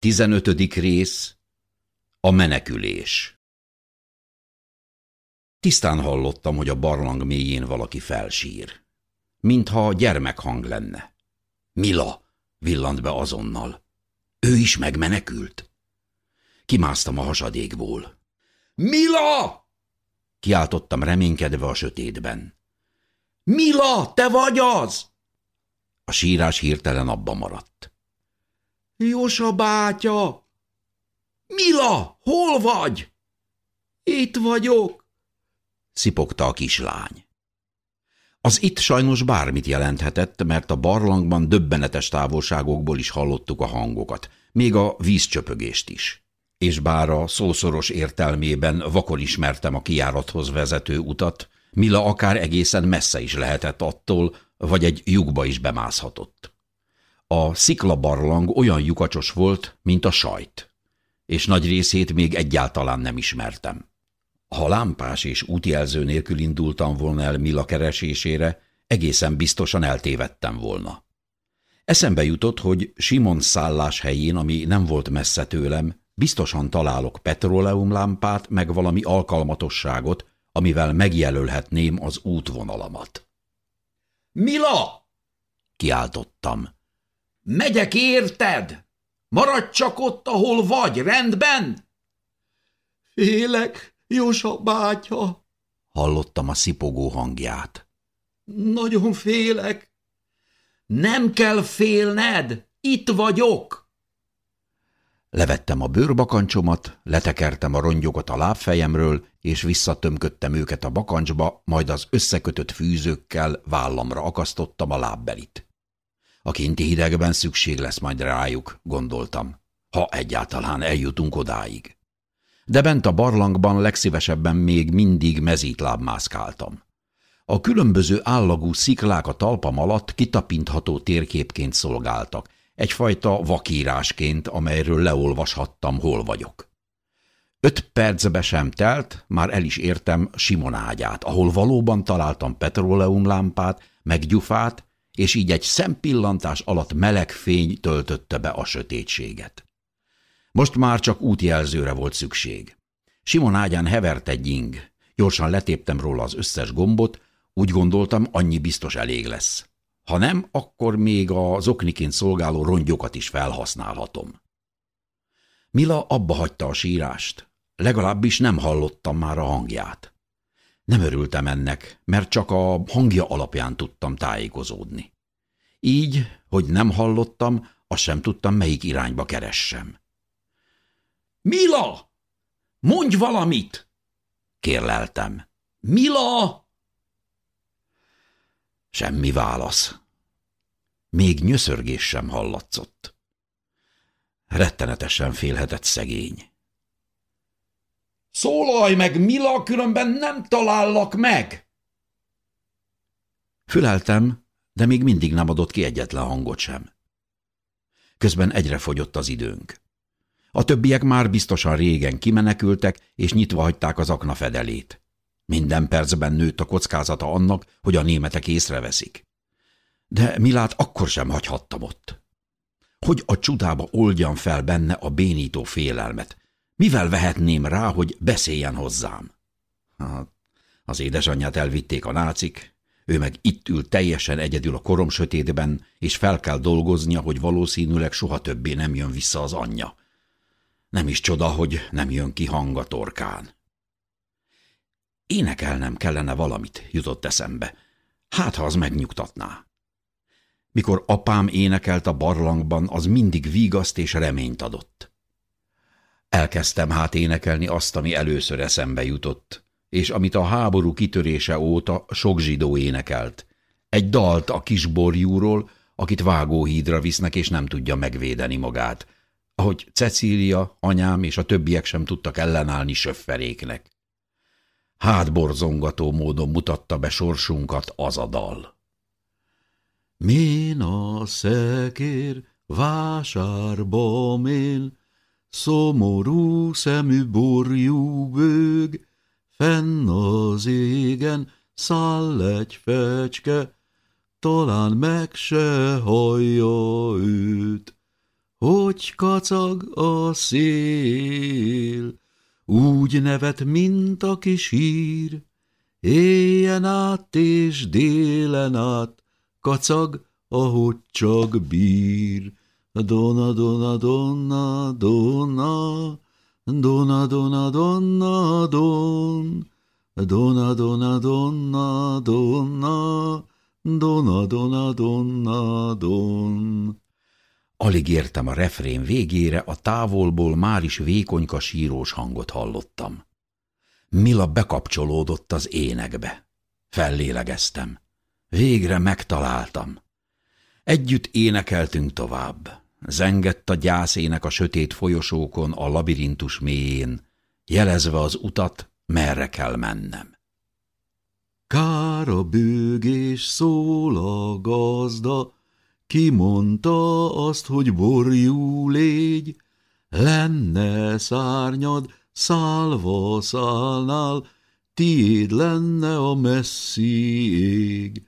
Tizenötödik rész A menekülés Tisztán hallottam, hogy a barlang mélyén valaki felsír. Mintha gyermekhang lenne. Mila! villant be azonnal. Ő is megmenekült. Kimásztam a hasadékból. Mila! Kiáltottam reménykedve a sötétben. Mila, te vagy az! A sírás hirtelen abba maradt. Jósa bátya! Mila, hol vagy? Itt vagyok, szipogta a kislány. Az itt sajnos bármit jelenthetett, mert a barlangban döbbenetes távolságokból is hallottuk a hangokat, még a vízcsöpögést is. És bár a szószoros értelmében vakon ismertem a kiárathoz vezető utat, Mila akár egészen messze is lehetett attól, vagy egy lyukba is bemászhatott. A sziklabarlang olyan lyukacsos volt, mint a sajt, és nagy részét még egyáltalán nem ismertem. Ha lámpás és útjelző nélkül indultam volna el Mila keresésére, egészen biztosan eltévedtem volna. Eszembe jutott, hogy Simon szállás helyén, ami nem volt messze tőlem, biztosan találok petróleumlámpát, meg valami alkalmatosságot, amivel megjelölhetném az útvonalamat. – Mila! – kiáltottam. – Megyek érted! Maradj csak ott, ahol vagy, rendben? – Félek, Jósa bátya! – hallottam a szipogó hangját. – Nagyon félek. – Nem kell félned, itt vagyok! Levettem a bőrbakancsomat, letekertem a rongyokat a lábfejemről, és visszatömködtem őket a bakancsba, majd az összekötött fűzőkkel vállamra akasztottam a lábbelit. A kinti hidegben szükség lesz majd rájuk, gondoltam, ha egyáltalán eljutunk odáig. De bent a barlangban legszívesebben még mindig mezítláb mászkáltam. A különböző állagú sziklák a talpam alatt kitapintható térképként szolgáltak, egyfajta vakírásként, amelyről leolvashattam, hol vagyok. Öt percbe sem telt, már el is értem Simon ágyát, ahol valóban találtam petróleumlámpát, meg gyufát, és így egy szempillantás alatt meleg fény töltötte be a sötétséget. Most már csak útjelzőre volt szükség. Simon ágyán hevert egy ing. Gyorsan letéptem róla az összes gombot, úgy gondoltam, annyi biztos elég lesz. Ha nem, akkor még az okniként szolgáló rongyokat is felhasználhatom. Mila abba hagyta a sírást. Legalábbis nem hallottam már a hangját. Nem örültem ennek, mert csak a hangja alapján tudtam tájékozódni. Így, hogy nem hallottam, azt sem tudtam, melyik irányba keressem. – Mila! Mondj valamit! – kérleltem. – Mila! Semmi válasz. Még nyöszörgés sem hallatszott. Rettenetesen félhetett szegény. Szólalj meg, Mila, különben nem talállak meg! Füleltem, de még mindig nem adott ki egyetlen hangot sem. Közben egyre fogyott az időnk. A többiek már biztosan régen kimenekültek, és nyitva hagyták az akna fedelét. Minden percben nőtt a kockázata annak, hogy a németek észreveszik. De Milát akkor sem hagyhattam ott. Hogy a csudába oldjam fel benne a bénító félelmet, mivel vehetném rá, hogy beszéljen hozzám? Hát, az édesanyját elvitték a nácik, ő meg itt ül teljesen egyedül a korom sötétben, és fel kell dolgoznia, hogy valószínűleg soha többé nem jön vissza az anyja. Nem is csoda, hogy nem jön ki hang a torkán. Énekelnem kellene valamit, jutott eszembe. Hát, ha az megnyugtatná. Mikor apám énekelt a barlangban, az mindig vigaszt és reményt adott. Elkezdtem hát énekelni azt, ami először eszembe jutott, és amit a háború kitörése óta sok zsidó énekelt. Egy dalt a kisborjúról, akit vágóhídra visznek, és nem tudja megvédeni magát, ahogy Cecília, anyám és a többiek sem tudtak ellenállni söfferéknek. Hátborzongató módon mutatta be sorsunkat az a dal. Mén a szekér vásárba mén, Szomorú szemű borjú bőg, fenn az égen száll egy fecske, talán meg se hallja őt, hogy kacag a szél, úgy nevet, mint aki sír, éjjen át és délen át, kacag, ahogy csak bír. Dona, dona, dona, dona, dona, dona, dona, don, dona, dona, dona, dona, dona, dona, dona, don. Alig értem a refrén végére, a távolból már is vékonyka sírós hangot hallottam. Mila bekapcsolódott az énekbe. Fellélegeztem. Végre megtaláltam. Együtt énekeltünk tovább. Zengett a gyászének a sötét folyosókon a labirintus mélyén, jelezve az utat, merre kell mennem. Kár a bőgés szól a gazda, ki mondta azt, hogy borjú légy, lenne szárnyad, szálva szállnál, tiéd lenne a messzi ég.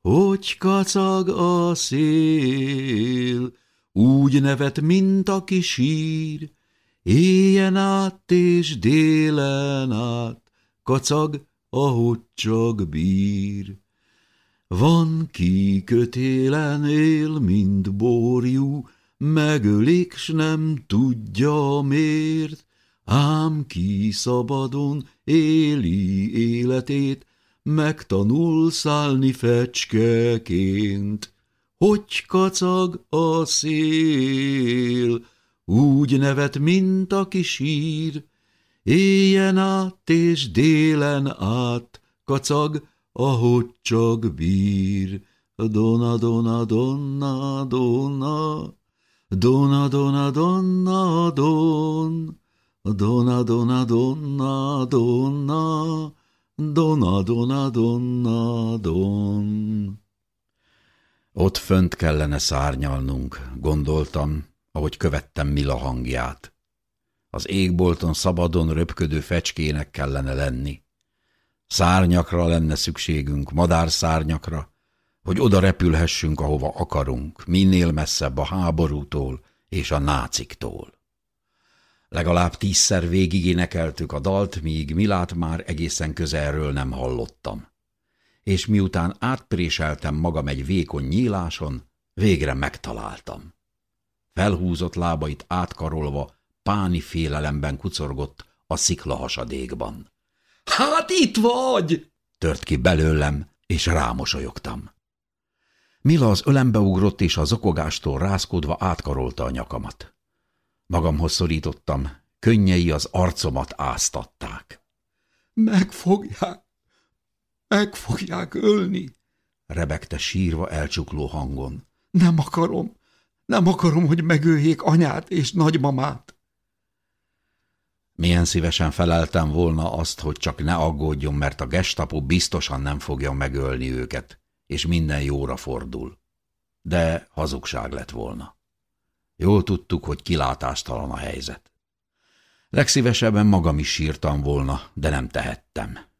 Hogy kacag a szél, úgy nevet, mint aki sír, éjjen át és délen át, kacag, ahogy csak bír. Van ki kötélen él, mint borjú, megölik, s nem tudja miért, ám ki szabadon éli életét, megtanul szállni fecskeként. Hogy kacag a szél, úgy nevet, mint aki sír, éjjen át és délen át, kacag, ahogy csak bír. Dona, dona, donna, donna, dona, dona, donna, don, dona, dona, donna, donna, dona, dona, donna, don. Ott fönt kellene szárnyalnunk, gondoltam, ahogy követtem Mila hangját. Az égbolton szabadon röpködő fecskének kellene lenni. Szárnyakra lenne szükségünk, madárszárnyakra, hogy oda repülhessünk, ahova akarunk, minél messzebb a háborútól és a náciktól. Legalább tízszer végig énekeltük a dalt, míg Milát már egészen közelről nem hallottam. És miután átpréseltem magam egy vékony nyíláson, végre megtaláltam. Felhúzott lábait átkarolva, páni félelemben kucorgott a sziklahasadékban. – Hát itt vagy! – tört ki belőlem, és rámosolyogtam. Mila az ölembe ugrott, és a zokogástól rázkodva átkarolta a nyakamat. Magamhoz szorítottam, könnyei az arcomat áztatták. – Megfogják! Meg fogják ölni! – rebegte sírva elcsukló hangon. – Nem akarom! Nem akarom, hogy megöljék anyát és nagymamát! Milyen szívesen feleltem volna azt, hogy csak ne aggódjon, mert a gestapo biztosan nem fogja megölni őket, és minden jóra fordul. De hazugság lett volna. Jól tudtuk, hogy kilátástalan a helyzet. Legszívesebben magam is sírtam volna, de nem tehettem.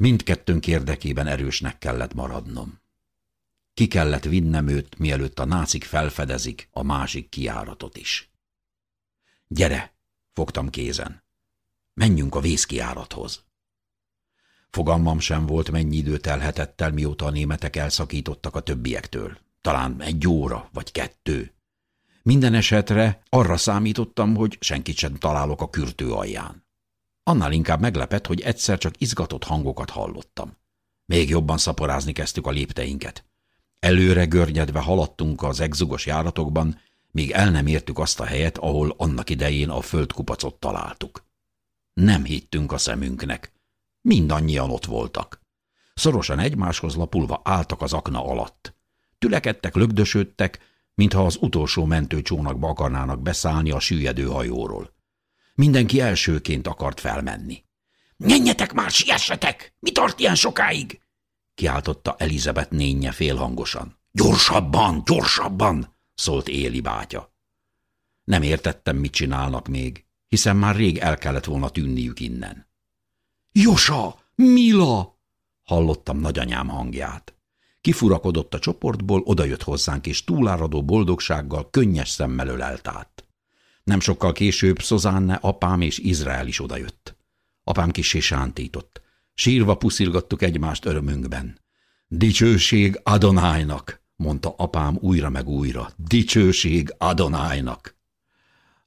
Mindkettőnk érdekében erősnek kellett maradnom. Ki kellett vinnem őt, mielőtt a nácik felfedezik a másik kiáratot is. Gyere, fogtam kézen. Menjünk a vészkiárathoz. Fogalmam sem volt, mennyi idő telhetett el, mióta a németek elszakítottak a többiektől. Talán egy óra, vagy kettő. Minden esetre arra számítottam, hogy senkit sem találok a kürtő alján. Annál inkább meglepett, hogy egyszer csak izgatott hangokat hallottam. Még jobban szaporázni kezdtük a lépteinket. Előre görnyedve haladtunk az egzugos járatokban, míg el nem értük azt a helyet, ahol annak idején a földkupacot találtuk. Nem hittünk a szemünknek. Mindannyian ott voltak. Szorosan egymáshoz lapulva álltak az akna alatt. Tülekedtek, lögdösödtek, mintha az utolsó mentőcsónakba akarnának beszállni a süllyedő hajóról. Mindenki elsőként akart felmenni. – Menjetek már, siessetek! Mi tart ilyen sokáig? – kiáltotta Elizabeth nénye félhangosan. – Gyorsabban, gyorsabban! – szólt Éli bátya. Nem értettem, mit csinálnak még, hiszen már rég el kellett volna tűnniük innen. – Josa! Mila! – hallottam nagyanyám hangját. Kifurakodott a csoportból, odajött hozzánk, és túláradó boldogsággal könnyes szemmel ölelt át. Nem sokkal később Szozánne, apám és Izrael is odajött. Apám kissé sántított. Sírva puszilgattuk egymást örömünkben. Dicsőség Adonájnak, mondta apám újra meg újra. Dicsőség Adonájnak.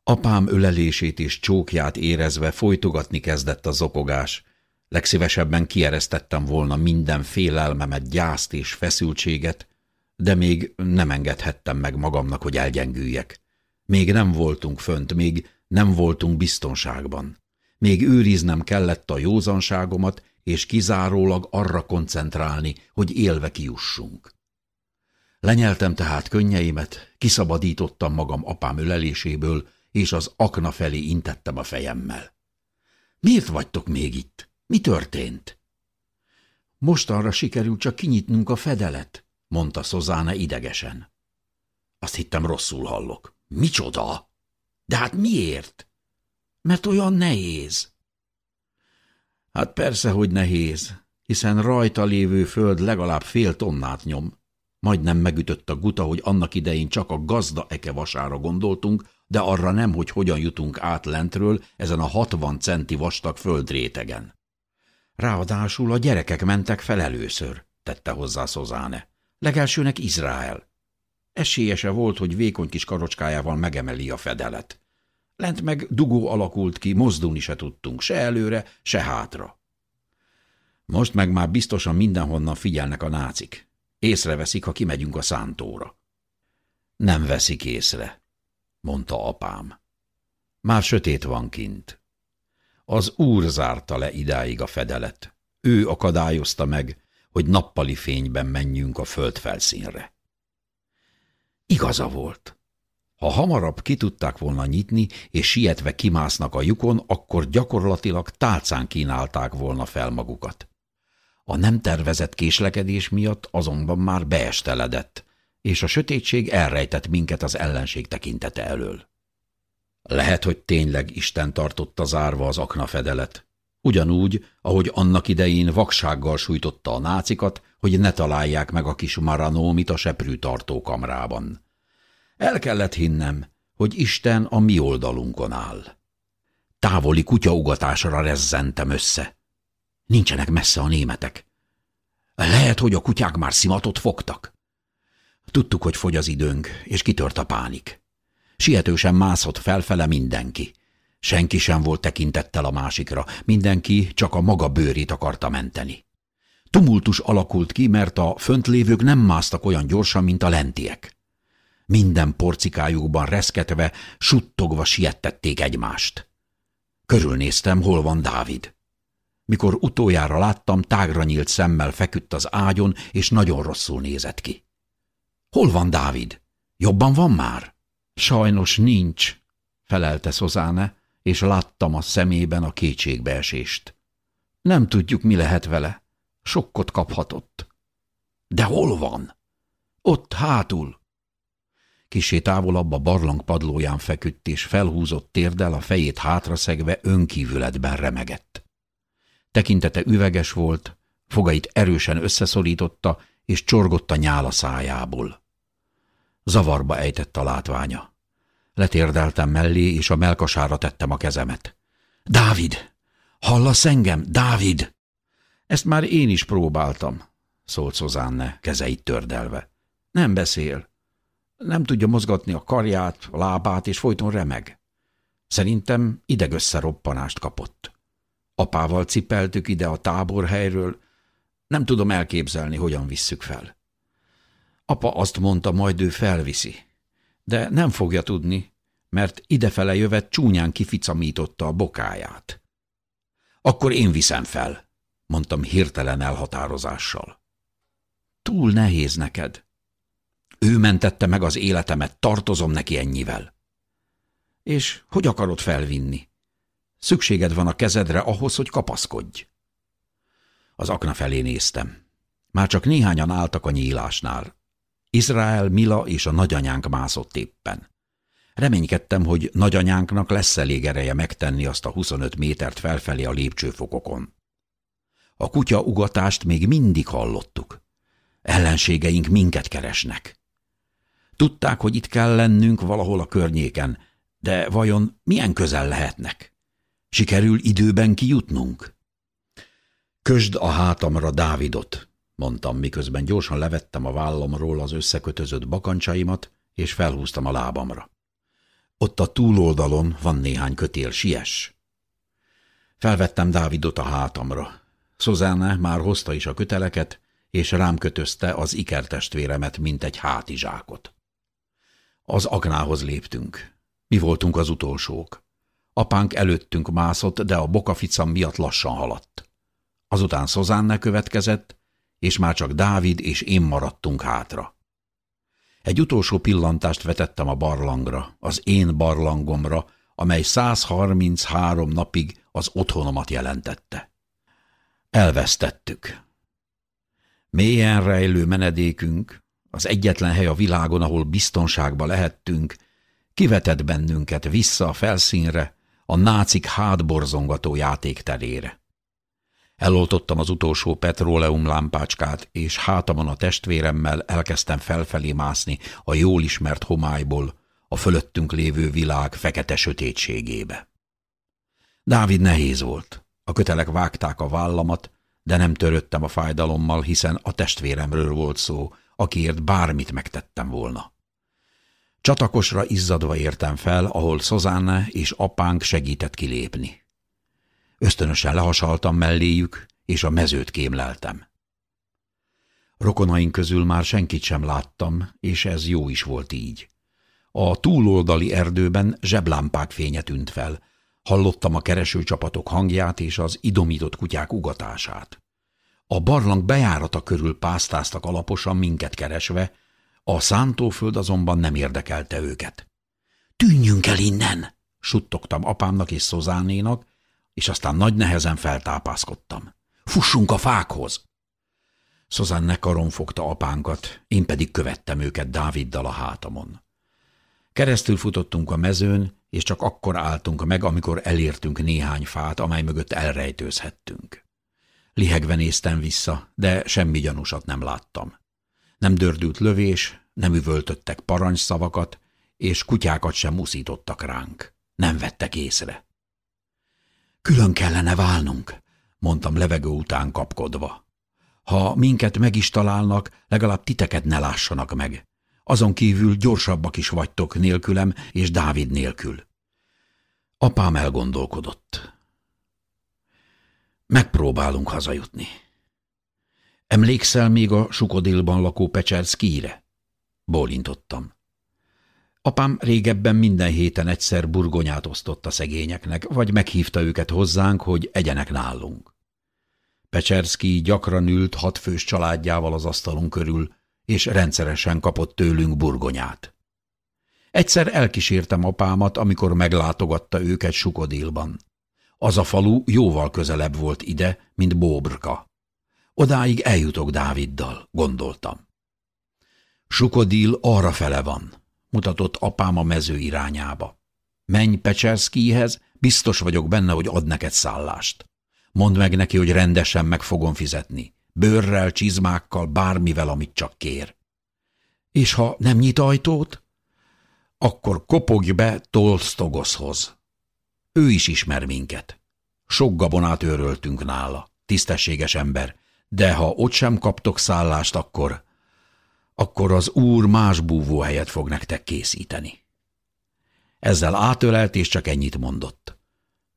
Apám ölelését és csókját érezve folytogatni kezdett a zokogás. Legszívesebben kieresztettem volna minden félelmemet, gyászt és feszültséget, de még nem engedhettem meg magamnak, hogy elgyengüljek. Még nem voltunk fönt, még nem voltunk biztonságban. Még őriznem kellett a józanságomat, és kizárólag arra koncentrálni, hogy élve kiussunk. Lenyeltem tehát könnyeimet, kiszabadítottam magam apám öleléséből, és az akna felé intettem a fejemmel. Miért vagytok még itt? Mi történt? Mostanra sikerült csak kinyitnunk a fedelet, mondta Szozána idegesen. Azt hittem rosszul hallok. Micsoda? De hát miért? Mert olyan nehéz. Hát persze, hogy nehéz, hiszen rajta lévő föld legalább fél tonnát nyom. Majdnem megütött a guta, hogy annak idején csak a gazda ekevasára gondoltunk, de arra nem, hogy hogyan jutunk át lentről ezen a hatvan centi vastag földrétegen. Ráadásul a gyerekek mentek fel először, tette hozzá Szozáne. Legelsőnek Izrael. Esélyese volt, hogy vékony kis karocskájával megemeli a fedelet. Lent meg dugó alakult ki, mozdulni se tudtunk, se előre, se hátra. Most meg már biztosan mindenhonnan figyelnek a nácik. Észreveszik, ha kimegyünk a szántóra. Nem veszik észre, mondta apám. Már sötét van kint. Az úr zárta le idáig a fedelet. Ő akadályozta meg, hogy nappali fényben menjünk a föld felszínre. Igaza volt. Ha hamarabb ki tudták volna nyitni, és sietve kimásznak a lyukon, akkor gyakorlatilag tálcán kínálták volna fel magukat. A nem tervezett késlekedés miatt azonban már beesteledett, és a sötétség elrejtett minket az ellenség tekintete elől. Lehet, hogy tényleg Isten tartotta zárva az aknafedelet. Ugyanúgy, ahogy annak idején vaksággal sújtotta a nácikat, hogy ne találják meg a kis maranómit a seprű tartókamrában. El kellett hinnem, hogy Isten a mi oldalunkon áll. Távoli kutyaugatásra rezzentem össze. Nincsenek messze a németek. Lehet, hogy a kutyák már szimatot fogtak. Tudtuk, hogy fogy az időnk, és kitört a pánik. Sietősen mászott felfele mindenki. Senki sem volt tekintettel a másikra, mindenki csak a maga bőrét akarta menteni. Tumultus alakult ki, mert a föntlévők nem másztak olyan gyorsan, mint a lentiek. Minden porcikájukban reszketve, suttogva siettették egymást. Körülnéztem, hol van Dávid. Mikor utoljára láttam, tágra nyílt szemmel feküdt az ágyon, és nagyon rosszul nézett ki. Hol van Dávid? Jobban van már? Sajnos nincs, felelte Szozáne, és láttam a szemében a kétségbeesést. Nem tudjuk, mi lehet vele. Sokkot kaphatott. De hol van? Ott hátul. Kisé távolabb a barlang padlóján feküdt, és felhúzott térdel a fejét hátraszegve önkívületben remegett. Tekintete üveges volt, fogait erősen összeszorította, és csorgott a nyála szájából. Zavarba ejtett a látványa. Letérdeltem mellé, és a melkasára tettem a kezemet. Dávid! Hallasz engem, Dávid? Ezt már én is próbáltam, szólt Szozánne, kezeit tördelve. Nem beszél. Nem tudja mozgatni a karját, a lábát, és folyton remeg. Szerintem idegösszeroppanást kapott. Apával cipeltük ide a táborhelyről, nem tudom elképzelni, hogyan visszük fel. Apa azt mondta, majd ő felviszi. De nem fogja tudni, mert idefele jövet csúnyán kificamította a bokáját. Akkor én viszem fel, mondtam hirtelen elhatározással. Túl nehéz neked. Ő mentette meg az életemet, tartozom neki ennyivel. És hogy akarod felvinni? Szükséged van a kezedre ahhoz, hogy kapaszkodj. Az akna felé néztem. Már csak néhányan álltak a nyílásnál. Izrael, Mila és a nagyanyánk mászott éppen. Reménykedtem, hogy nagyanyánknak lesz elég ereje megtenni azt a 25 métert felfelé a lépcsőfokokon. A kutya ugatást még mindig hallottuk. Ellenségeink minket keresnek. Tudták, hogy itt kell lennünk valahol a környéken, de vajon milyen közel lehetnek? Sikerül időben kijutnunk? Kösd a hátamra Dávidot, mondtam, miközben gyorsan levettem a vállamról az összekötözött bakancsaimat, és felhúztam a lábamra. Ott a túloldalon van néhány kötél, siess! Felvettem Dávidot a hátamra. Szozánne már hozta is a köteleket, és rám kötözte az ikertestvéremet, mint egy hátizsákot. Az aknához léptünk. Mi voltunk az utolsók. Apánk előttünk mászott, de a bokaficam miatt lassan haladt. Azután Szozánne következett, és már csak Dávid és én maradtunk hátra. Egy utolsó pillantást vetettem a barlangra, az én barlangomra, amely 133 napig az otthonomat jelentette. Elvesztettük. Mélyen rejlő menedékünk, az egyetlen hely a világon, ahol biztonságba lehettünk, kivetett bennünket vissza a felszínre, a nácik hátborzongató játékterére. Eloltottam az utolsó petróleum lámpácskát, és hátamon a testvéremmel elkezdtem felfelé mászni a jól ismert homályból, a fölöttünk lévő világ fekete sötétségébe. Dávid nehéz volt. A kötelek vágták a vállamat, de nem töröttem a fájdalommal, hiszen a testvéremről volt szó, akiért bármit megtettem volna. Csatakosra izzadva értem fel, ahol Szozánne és apánk segített kilépni. Ösztönösen lehasaltam melléjük, és a mezőt kémleltem. Rokonaink közül már senkit sem láttam, és ez jó is volt így. A túloldali erdőben zseblámpák fénye tűnt fel, hallottam a keresőcsapatok hangját és az idomított kutyák ugatását. A barlang bejárata körül pásztáztak alaposan minket keresve, a szántóföld azonban nem érdekelte őket. – Tűnjünk el innen! – suttogtam apámnak és Szozánénak, és aztán nagy nehezen feltápászkodtam. Fussunk a fákhoz! Szozanne karon fogta apánkat, én pedig követtem őket Dáviddal a hátamon. Keresztül futottunk a mezőn, és csak akkor álltunk meg, amikor elértünk néhány fát, amely mögött elrejtőzhettünk. Lihegve néztem vissza, de semmi gyanúsat nem láttam. Nem dördült lövés, nem üvöltöttek parancsszavakat, és kutyákat sem muszítottak ránk. Nem vettek észre. Külön kellene válnunk, mondtam levegő után kapkodva. Ha minket meg is találnak, legalább titeket ne lássanak meg. Azon kívül gyorsabbak is vagytok nélkülem és Dávid nélkül. Apám elgondolkodott. Megpróbálunk hazajutni. Emlékszel még a Sukodilban lakó Pecserszkíre? Bólintottam. Apám régebben minden héten egyszer burgonyát osztott a szegényeknek, vagy meghívta őket hozzánk, hogy egyenek nálunk. Pecserszki gyakran ült hatfős családjával az asztalunk körül, és rendszeresen kapott tőlünk burgonyát. Egyszer elkísértem apámat, amikor meglátogatta őket Sukodilban. Az a falu jóval közelebb volt ide, mint Bóbrka. Odáig eljutok Dáviddal, gondoltam. Sukodil arra fele van, mutatott apám a mező irányába. Menj Pecserszkihez, biztos vagyok benne, hogy ad neked szállást. Mondd meg neki, hogy rendesen meg fogom fizetni. Bőrrel, csizmákkal, bármivel, amit csak kér. És ha nem nyit ajtót? Akkor kopogj be Tolstogoszhoz. Ő is ismer minket. Sok gabonát őröltünk nála, tisztességes ember, de ha ott sem kaptok szállást, akkor akkor az úr más búvóhelyet fog nektek készíteni. Ezzel átölelt, és csak ennyit mondott.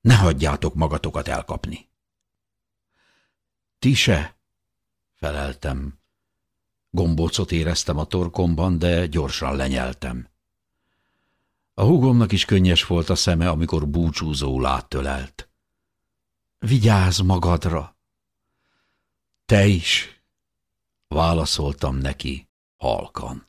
Ne hagyjátok magatokat elkapni. Ti se? Feleltem. Gombócot éreztem a torkomban, de gyorsan lenyeltem. A húgomnak is könnyes volt a szeme, amikor búcsúzó átölelt. Vigyázz magadra! Te is! Válaszoltam neki halkan.